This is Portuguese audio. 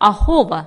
arroba